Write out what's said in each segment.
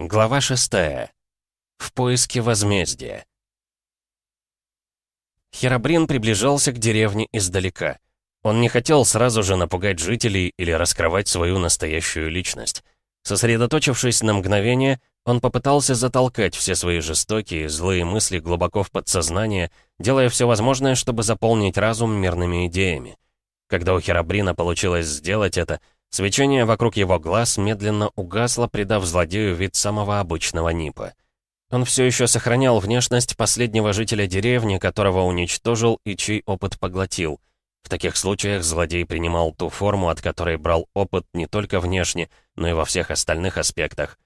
Глава шестая. В поиске возмездия. Херабрин приближался к деревне издалека. Он не хотел сразу же напугать жителей или раскрывать свою настоящую личность. Сосредоточившись на мгновение, он попытался затолкать все свои жестокие, злые мысли глубоко в подсознание, делая все возможное, чтобы заполнить разум мирными идеями. Когда у Херабрина получилось сделать это — Свечение вокруг его глаз медленно угасло, придав злодею вид самого обычного Нипа. Он все еще сохранял внешность последнего жителя деревни, которого уничтожил и чей опыт поглотил. В таких случаях злодей принимал ту форму, от которой брал опыт не только внешне, но и во всех остальных аспектах.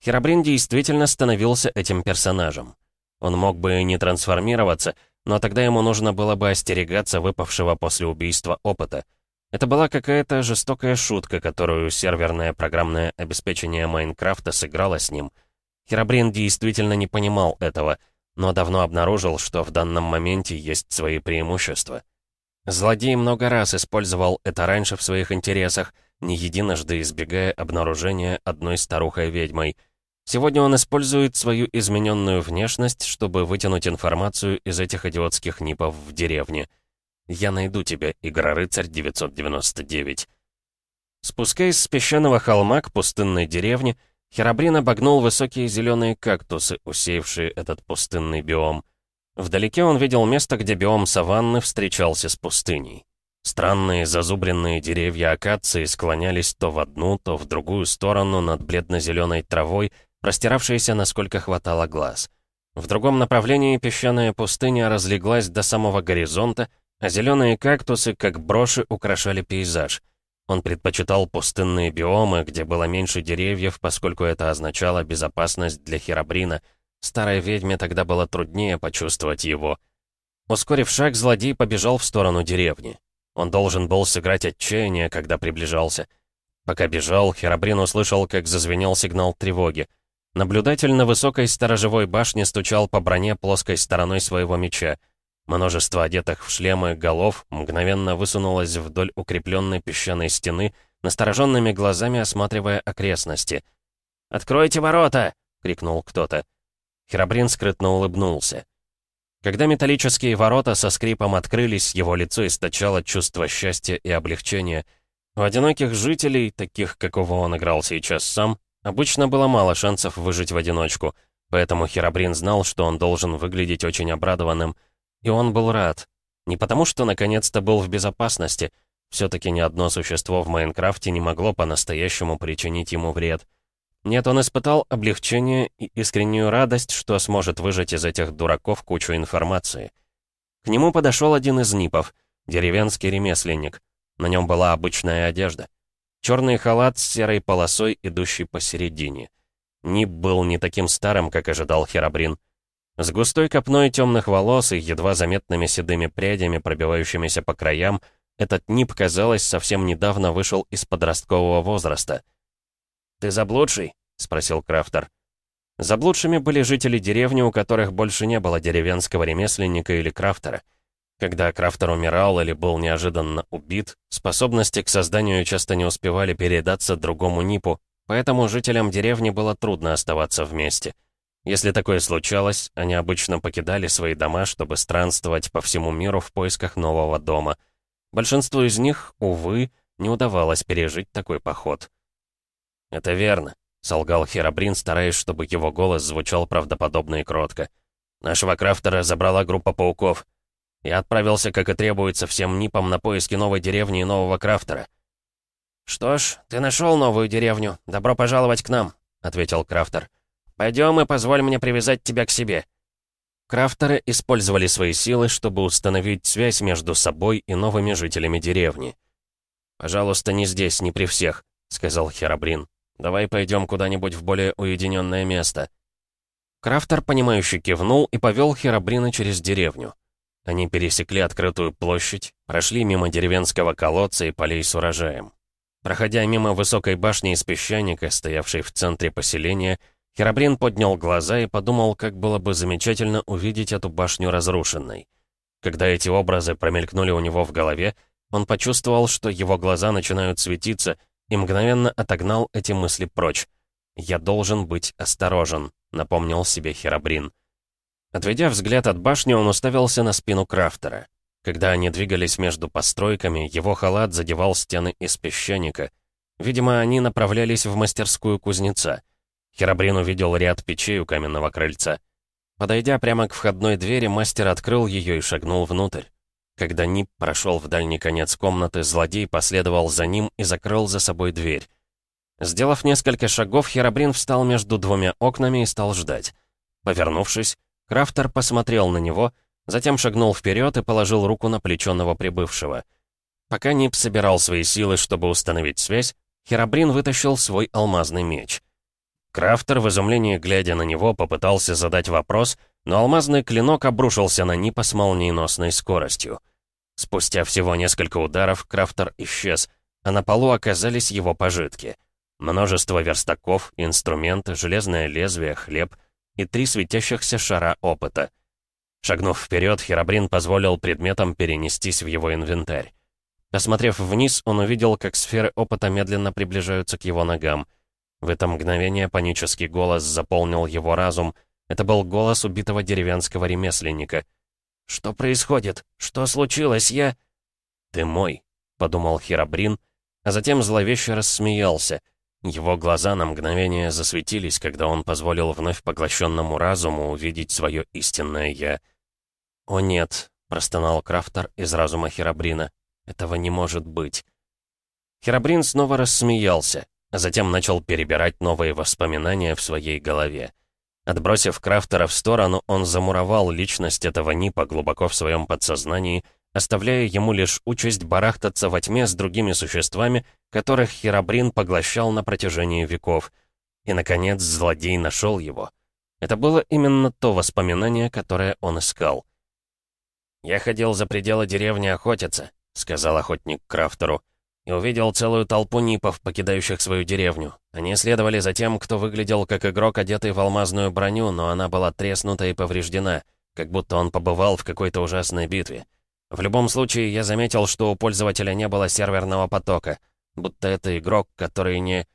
Херабрин действительно становился этим персонажем. Он мог бы и не трансформироваться, но тогда ему нужно было бы остерегаться выпавшего после убийства опыта — это была какая-то жестокая шутка, которую серверное программное обеспечение Майнкрафта сыграло с ним. Херабрин действительно не понимал этого, но давно обнаружил, что в данном моменте есть свои преимущества. Злодей много раз использовал это раньше в своих интересах, не единожды избегая обнаружения одной старухой-ведьмой. Сегодня он использует свою измененную внешность, чтобы вытянуть информацию из этих идиотских нипов в деревне — я найду тебя, Игрорыцарь 999. Спускаясь с песчаного холма к пустынной деревне, Херабрин обогнул высокие зеленые кактусы, усеявшие этот пустынный биом. Вдалеке он видел место, где биом саванны встречался с пустыней. Странные зазубренные деревья акации склонялись то в одну, то в другую сторону над бледно-зеленой травой, простиравшейся, насколько хватало глаз. В другом направлении песчаная пустыня разлеглась до самого горизонта, а зеленые кактусы, как броши, украшали пейзаж. Он предпочитал пустынные биомы, где было меньше деревьев, поскольку это означало безопасность для Херабрина. Старой ведьме тогда было труднее почувствовать его. Ускорив шаг, злодей побежал в сторону деревни. Он должен был сыграть отчаяние, когда приближался. Пока бежал, Херабрин услышал, как зазвенел сигнал тревоги. Наблюдатель на высокой сторожевой башне стучал по броне плоской стороной своего меча. Множество одетых в шлемы голов мгновенно высунулось вдоль укрепленной песчаной стены, настороженными глазами осматривая окрестности. «Откройте ворота!» — крикнул кто-то. Херабрин скрытно улыбнулся. Когда металлические ворота со скрипом открылись, его лицо источало чувство счастья и облегчения. У одиноких жителей, таких, какого он играл сейчас сам, обычно было мало шансов выжить в одиночку, поэтому Херабрин знал, что он должен выглядеть очень обрадованным — и он был рад. Не потому, что наконец-то был в безопасности. Все-таки ни одно существо в Майнкрафте не могло по-настоящему причинить ему вред. Нет, он испытал облегчение и искреннюю радость, что сможет выжать из этих дураков кучу информации. К нему подошел один из нипов, деревенский ремесленник. На нем была обычная одежда. Черный халат с серой полосой, идущий посередине. Нип был не таким старым, как ожидал Херабрин. С густой копной темных волос и едва заметными седыми прядями, пробивающимися по краям, этот нип, казалось, совсем недавно вышел из подросткового возраста. «Ты заблудший?» — спросил Крафтер. Заблудшими были жители деревни, у которых больше не было деревенского ремесленника или крафтера. Когда крафтер умирал или был неожиданно убит, способности к созданию часто не успевали передаться другому НИПу, поэтому жителям деревни было трудно оставаться вместе — если такое случалось, они обычно покидали свои дома, чтобы странствовать по всему миру в поисках нового дома. Большинству из них, увы, не удавалось пережить такой поход. «Это верно», — солгал Херабрин, стараясь, чтобы его голос звучал правдоподобно и кротко. «Нашего крафтера забрала группа пауков. Я отправился, как и требуется, всем НИПам на поиски новой деревни и нового крафтера». «Что ж, ты нашел новую деревню. Добро пожаловать к нам», — ответил крафтер. Пойдем и позволь мне привязать тебя к себе». Крафтеры использовали свои силы, чтобы установить связь между собой и новыми жителями деревни. «Пожалуйста, не здесь, не при всех», — сказал Херабрин. «Давай пойдем куда-нибудь в более уединенное место». Крафтер, понимающе кивнул и повел Херабрина через деревню. Они пересекли открытую площадь, прошли мимо деревенского колодца и полей с урожаем. Проходя мимо высокой башни из песчаника, стоявшей в центре поселения, Херабрин поднял глаза и подумал, как было бы замечательно увидеть эту башню разрушенной. Когда эти образы промелькнули у него в голове, он почувствовал, что его глаза начинают светиться, и мгновенно отогнал эти мысли прочь. «Я должен быть осторожен», — напомнил себе Херабрин. Отведя взгляд от башни, он уставился на спину Крафтера. Когда они двигались между постройками, его халат задевал стены из песчаника. Видимо, они направлялись в мастерскую кузнеца. Херабрин увидел ряд печей у каменного крыльца. Подойдя прямо к входной двери, мастер открыл ее и шагнул внутрь. Когда Нип прошел в дальний конец комнаты, злодей последовал за ним и закрыл за собой дверь. Сделав несколько шагов, Херабрин встал между двумя окнами и стал ждать. Повернувшись, Крафтер посмотрел на него, затем шагнул вперед и положил руку на плечо новоприбывшего. Пока Нип собирал свои силы, чтобы установить связь, Херабрин вытащил свой алмазный меч. Крафтер, в изумлении глядя на него, попытался задать вопрос, но алмазный клинок обрушился на Нипа с молниеносной скоростью. Спустя всего несколько ударов Крафтер исчез, а на полу оказались его пожитки — Множество верстаков, инструменты, железное лезвие, хлеб и три светящихся шара опыта. Шагнув вперед, Херабрин позволил предметам перенестись в его инвентарь. Осмотрев вниз, он увидел, как сферы опыта медленно приближаются к его ногам. В это мгновение панический голос заполнил его разум. Это был голос убитого деревенского ремесленника. «Что происходит? Что случилось? Я...» «Ты мой», — подумал Херабрин, а затем зловеще рассмеялся — его глаза на мгновение засветились, когда он позволил вновь поглощенному разуму увидеть свое истинное «я». «О нет», — простонал Крафтер из разума Херабрина, — «этого не может быть». Херабрин снова рассмеялся, затем начал перебирать новые воспоминания в своей голове. Отбросив Крафтера в сторону, он замуровал личность этого Нипа глубоко в своем подсознании оставляя ему лишь участь барахтаться во тьме с другими существами, которых Херабрин поглощал на протяжении веков. И, наконец, злодей нашел его. Это было именно то воспоминание, которое он искал. «Я ходил за пределы деревни охотиться», — сказал охотник Крафтеру, «и увидел целую толпу нипов, покидающих свою деревню. Они следовали за тем, кто выглядел как игрок, одетый в алмазную броню, но она была треснута и повреждена, как будто он побывал в какой-то ужасной битве. В любом случае, я заметил, что у пользователя не было серверного потока, будто это игрок, который не...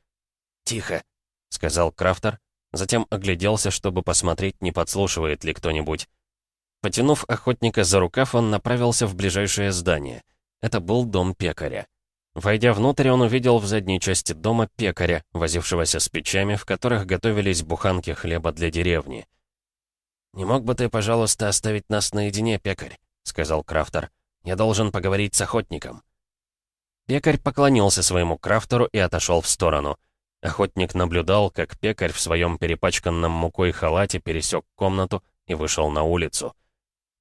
«Тихо», — сказал Крафтер, затем огляделся, чтобы посмотреть, не подслушивает ли кто-нибудь. Потянув охотника за рукав, он направился в ближайшее здание. Это был дом пекаря. Войдя внутрь, он увидел в задней части дома пекаря, возившегося с печами, в которых готовились буханки хлеба для деревни. «Не мог бы ты, пожалуйста, оставить нас наедине, пекарь?» сказал Крафтер. «Я должен поговорить с охотником». Пекарь поклонился своему Крафтеру и отошел в сторону. Охотник наблюдал, как пекарь в своем перепачканном мукой халате пересек комнату и вышел на улицу.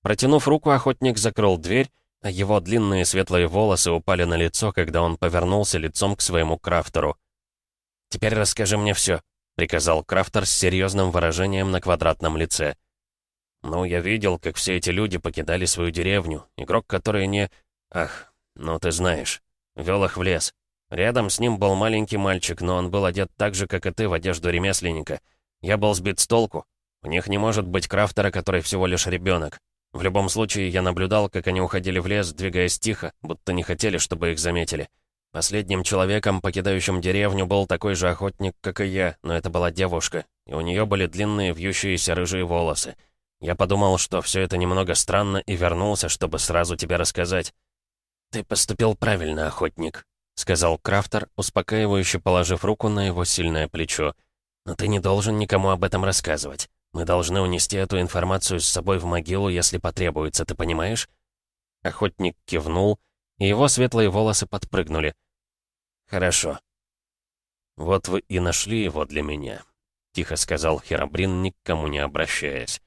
Протянув руку, охотник закрыл дверь, его длинные светлые волосы упали на лицо, когда он повернулся лицом к своему Крафтеру. «Теперь расскажи мне все», — приказал Крафтер с серьезным выражением на квадратном лице. Ну, я видел, как все эти люди покидали свою деревню. Игрок, который не... Ах, ну ты знаешь. Вел их в лес. Рядом с ним был маленький мальчик, но он был одет так же, как и ты, в одежду ремесленника. Я был сбит с толку. У них не может быть крафтера, который всего лишь ребенок. В любом случае, я наблюдал, как они уходили в лес, двигаясь тихо, будто не хотели, чтобы их заметили. Последним человеком, покидающим деревню, был такой же охотник, как и я, но это была девушка, и у нее были длинные вьющиеся рыжие волосы. Я подумал, что все это немного странно, и вернулся, чтобы сразу тебе рассказать. «Ты поступил правильно, охотник», — сказал Крафтер, успокаивающе положив руку на его сильное плечо. «Но ты не должен никому об этом рассказывать. Мы должны унести эту информацию с собой в могилу, если потребуется, ты понимаешь?» Охотник кивнул, и его светлые волосы подпрыгнули. «Хорошо». «Вот вы и нашли его для меня», — тихо сказал Херабрин, никому не обращаясь.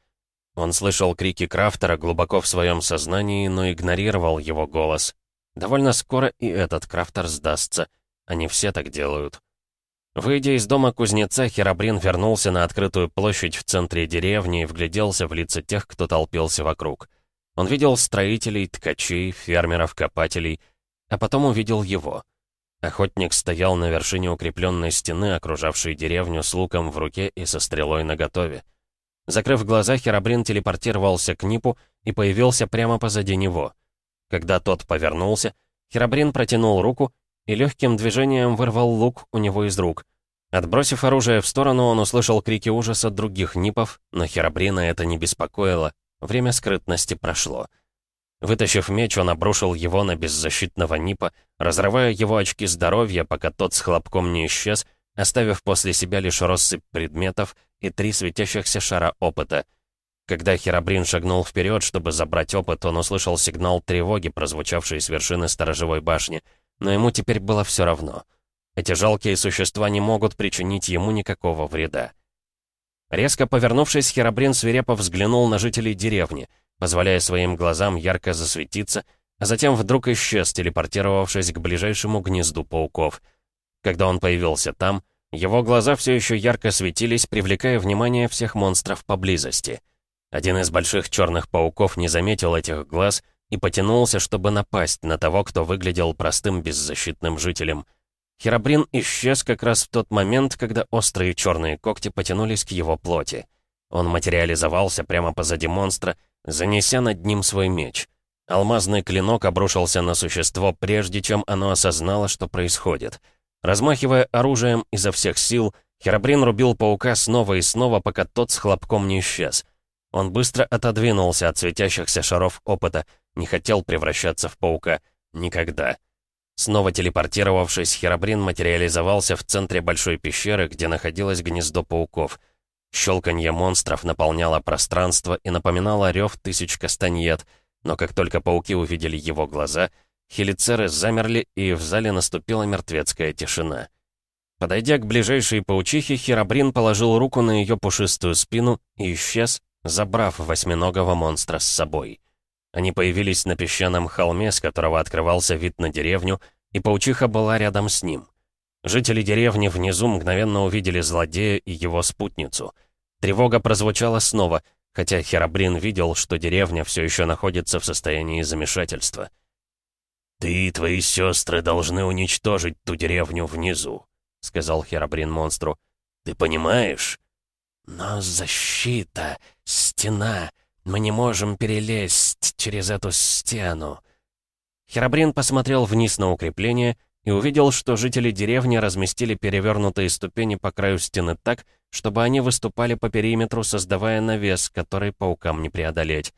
Он слышал крики Крафтера глубоко в своем сознании, но игнорировал его голос. Довольно скоро и этот Крафтер сдастся. Они все так делают. Выйдя из дома кузнеца, Херабрин вернулся на открытую площадь в центре деревни и вгляделся в лица тех, кто толпился вокруг. Он видел строителей, ткачей, фермеров, копателей, а потом увидел его. Охотник стоял на вершине укрепленной стены, окружавшей деревню с луком в руке и со стрелой наготове. Закрыв глаза, Херабрин телепортировался к Нипу и появился прямо позади него. Когда тот повернулся, Херабрин протянул руку и легким движением вырвал лук у него из рук. Отбросив оружие в сторону, он услышал крики ужаса других нипов, но Херабрина это не беспокоило. Время скрытности прошло. Вытащив меч, он обрушил его на беззащитного Нипа, разрывая его очки здоровья, пока тот с хлопком не исчез, оставив после себя лишь россыпь предметов и три светящихся шара опыта. Когда Херабрин шагнул вперед, чтобы забрать опыт, он услышал сигнал тревоги, прозвучавший с вершины сторожевой башни, но ему теперь было все равно. Эти жалкие существа не могут причинить ему никакого вреда. Резко повернувшись, Херабрин свирепо взглянул на жителей деревни — позволяя своим глазам ярко засветиться, а затем вдруг исчез, телепортировавшись к ближайшему гнезду пауков. Когда он появился там, его глаза все еще ярко светились, привлекая внимание всех монстров поблизости. Один из больших черных пауков не заметил этих глаз и потянулся, чтобы напасть на того, кто выглядел простым беззащитным жителем. Херабрин исчез как раз в тот момент, когда острые черные когти потянулись к его плоти. Он материализовался прямо позади монстра, занеся над ним свой меч. Алмазный клинок обрушился на существо, прежде чем оно осознало, что происходит. Размахивая оружием изо всех сил, Херабрин рубил паука снова и снова, пока тот с хлопком не исчез. Он быстро отодвинулся от светящихся шаров опыта, не хотел превращаться в паука. Никогда. Снова телепортировавшись, Херабрин материализовался в центре большой пещеры, где находилось гнездо пауков — Щелканье монстров наполняло пространство и напоминало рев тысяч кастаньет, но как только пауки увидели его глаза, хелицеры замерли, и в зале наступила мертвецкая тишина. Подойдя к ближайшей паучихе, Херабрин положил руку на ее пушистую спину и исчез, забрав восьминогого монстра с собой. Они появились на песчаном холме, с которого открывался вид на деревню, и паучиха была рядом с ним — Жители деревни внизу мгновенно увидели злодея и его спутницу. Тревога прозвучала снова, хотя Херабрин видел, что деревня все еще находится в состоянии замешательства. «Ты и твои сестры должны уничтожить ту деревню внизу», — сказал Херабрин монстру. «Ты понимаешь?» «Но защита, стена, мы не можем перелезть через эту стену». Херабрин посмотрел вниз на укрепление — и увидел, что жители деревни разместили перевернутые ступени по краю стены так, чтобы они выступали по периметру, создавая навес, который паукам не преодолеть.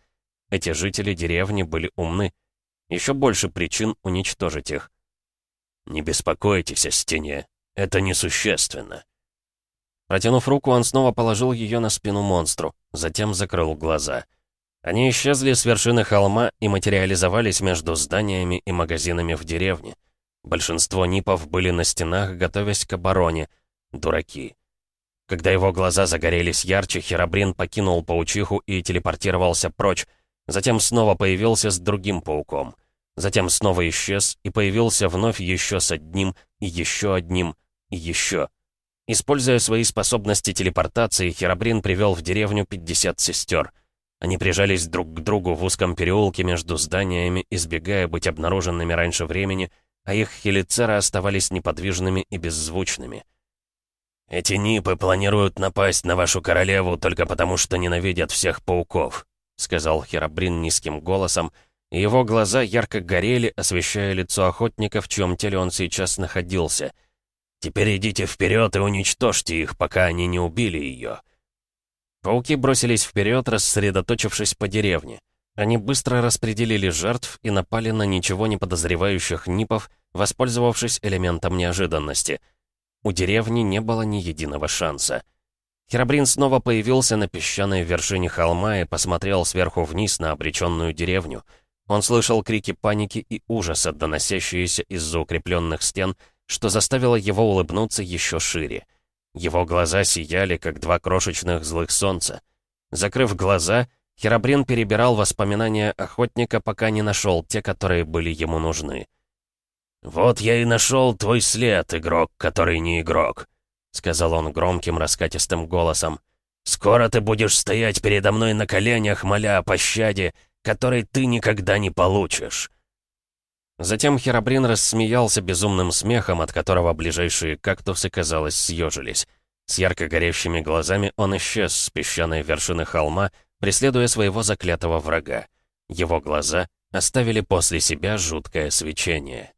Эти жители деревни были умны. Еще больше причин уничтожить их. «Не беспокойтесь о стене. Это несущественно». Протянув руку, он снова положил ее на спину монстру, затем закрыл глаза. Они исчезли с вершины холма и материализовались между зданиями и магазинами в деревне. Большинство нипов были на стенах, готовясь к обороне. Дураки. Когда его глаза загорелись ярче, Херабрин покинул паучиху и телепортировался прочь. Затем снова появился с другим пауком. Затем снова исчез и появился вновь еще с одним, и еще одним, и еще. Используя свои способности телепортации, Херабрин привел в деревню 50 сестер. Они прижались друг к другу в узком переулке между зданиями, избегая быть обнаруженными раньше времени — а их хелицеры оставались неподвижными и беззвучными. «Эти Нипы планируют напасть на вашу королеву только потому, что ненавидят всех пауков», сказал Херабрин низким голосом, и его глаза ярко горели, освещая лицо охотника, в чьем теле он сейчас находился. «Теперь идите вперед и уничтожьте их, пока они не убили ее». Пауки бросились вперед, рассредоточившись по деревне. Они быстро распределили жертв и напали на ничего не подозревающих нипов, воспользовавшись элементом неожиданности. У деревни не было ни единого шанса. Херабрин снова появился на песчаной вершине холма и посмотрел сверху вниз на обреченную деревню. Он слышал крики паники и ужаса, доносящиеся из-за укрепленных стен, что заставило его улыбнуться еще шире. Его глаза сияли, как два крошечных злых солнца. Закрыв глаза, Херабрин перебирал воспоминания охотника, пока не нашел те, которые были ему нужны. «Вот я и нашел твой след, игрок, который не игрок», — сказал он громким раскатистым голосом. «Скоро ты будешь стоять передо мной на коленях, моля о пощаде, которой ты никогда не получишь». Затем Херабрин рассмеялся безумным смехом, от которого ближайшие кактусы, казалось, съежились. С ярко горящими глазами он исчез с песчаной вершины холма, преследуя своего заклятого врага. Его глаза оставили после себя жуткое свечение.